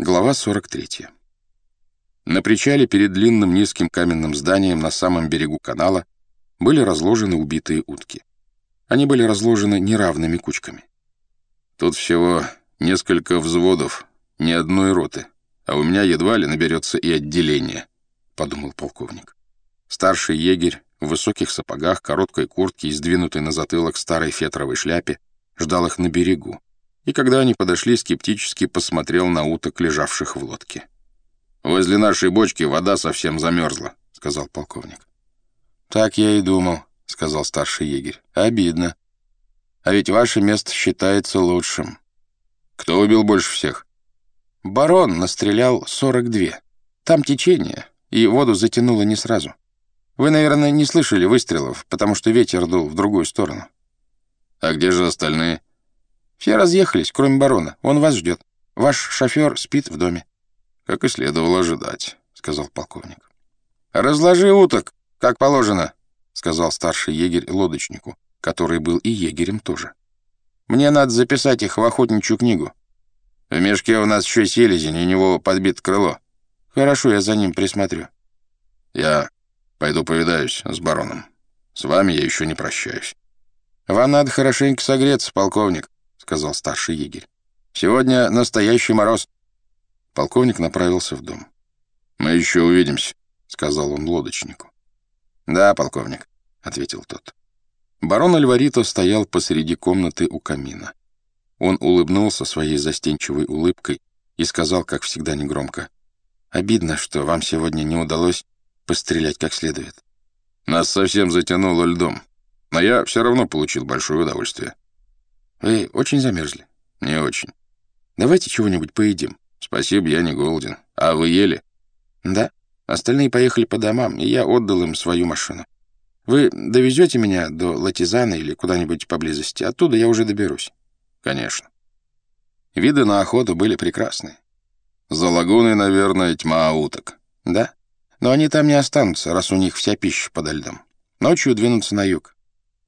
Глава 43. На причале перед длинным низким каменным зданием на самом берегу канала были разложены убитые утки. Они были разложены неравными кучками. Тут всего несколько взводов, ни одной роты, а у меня едва ли наберется и отделение, — подумал полковник. Старший егерь в высоких сапогах, короткой куртке и сдвинутой на затылок старой фетровой шляпе ждал их на берегу, и когда они подошли, скептически посмотрел на уток, лежавших в лодке. «Возле нашей бочки вода совсем замерзла», — сказал полковник. «Так я и думал», — сказал старший егерь. «Обидно. А ведь ваше место считается лучшим». «Кто убил больше всех?» «Барон настрелял 42. Там течение, и воду затянуло не сразу. Вы, наверное, не слышали выстрелов, потому что ветер дул в другую сторону». «А где же остальные?» Все разъехались, кроме барона. Он вас ждет. Ваш шофер спит в доме. — Как и следовало ожидать, — сказал полковник. — Разложи уток, как положено, — сказал старший егерь лодочнику, который был и егерем тоже. — Мне надо записать их в охотничью книгу. В мешке у нас еще селезень, у него подбито крыло. Хорошо, я за ним присмотрю. — Я пойду повидаюсь с бароном. С вами я еще не прощаюсь. — Вам надо хорошенько согреться, полковник сказал старший егерь. «Сегодня настоящий мороз». Полковник направился в дом. «Мы еще увидимся», — сказал он лодочнику. «Да, полковник», — ответил тот. Барон Альварито стоял посреди комнаты у камина. Он улыбнулся своей застенчивой улыбкой и сказал, как всегда негромко, «Обидно, что вам сегодня не удалось пострелять как следует». «Нас совсем затянуло льдом, но я все равно получил большое удовольствие». Вы очень замерзли? Не очень. Давайте чего-нибудь поедим. Спасибо, я не голоден. А вы ели? Да. Остальные поехали по домам, и я отдал им свою машину. Вы довезете меня до Латизана или куда-нибудь поблизости? Оттуда я уже доберусь. Конечно. Виды на охоту были прекрасные. За лагуной, наверное, тьма уток. Да. Но они там не останутся, раз у них вся пища подо льдом. Ночью двинутся на юг.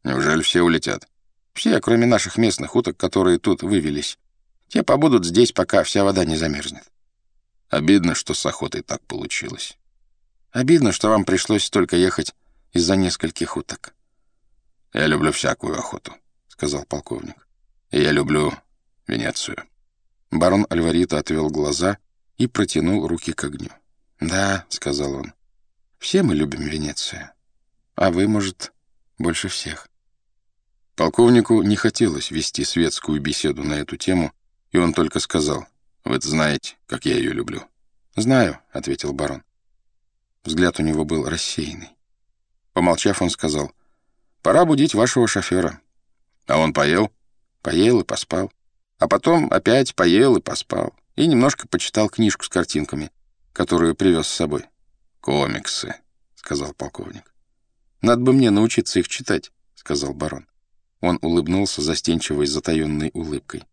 Неужели все улетят? Все, кроме наших местных уток, которые тут вывелись. Те побудут здесь, пока вся вода не замерзнет. Обидно, что с охотой так получилось. Обидно, что вам пришлось столько ехать из-за нескольких уток. Я люблю всякую охоту, — сказал полковник. И я люблю Венецию. Барон Альварита отвел глаза и протянул руки к огню. «Да», — сказал он, — «все мы любим Венецию. А вы, может, больше всех». Полковнику не хотелось вести светскую беседу на эту тему, и он только сказал, «Вы знаете, как я ее люблю». «Знаю», — ответил барон. Взгляд у него был рассеянный. Помолчав, он сказал, «Пора будить вашего шофера». «А он поел?» «Поел и поспал. А потом опять поел и поспал. И немножко почитал книжку с картинками, которую привез с собой». «Комиксы», — сказал полковник. «Надо бы мне научиться их читать», — сказал барон. Он улыбнулся застенчивой затаенной улыбкой.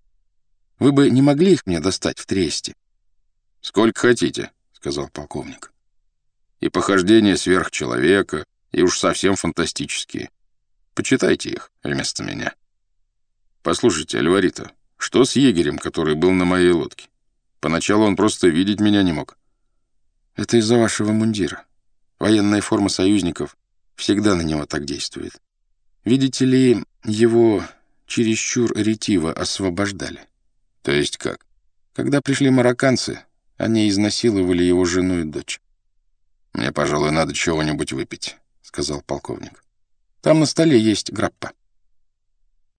«Вы бы не могли их мне достать в тресте?» «Сколько хотите», — сказал полковник. «И похождения сверхчеловека, и уж совсем фантастические. Почитайте их вместо меня. Послушайте, Альварита, что с егерем, который был на моей лодке? Поначалу он просто видеть меня не мог». «Это из-за вашего мундира. Военная форма союзников всегда на него так действует. Видите ли, его чересчур ретиво освобождали. То есть как? Когда пришли марокканцы, они изнасиловали его жену и дочь. «Мне, пожалуй, надо чего-нибудь выпить», — сказал полковник. «Там на столе есть граппа».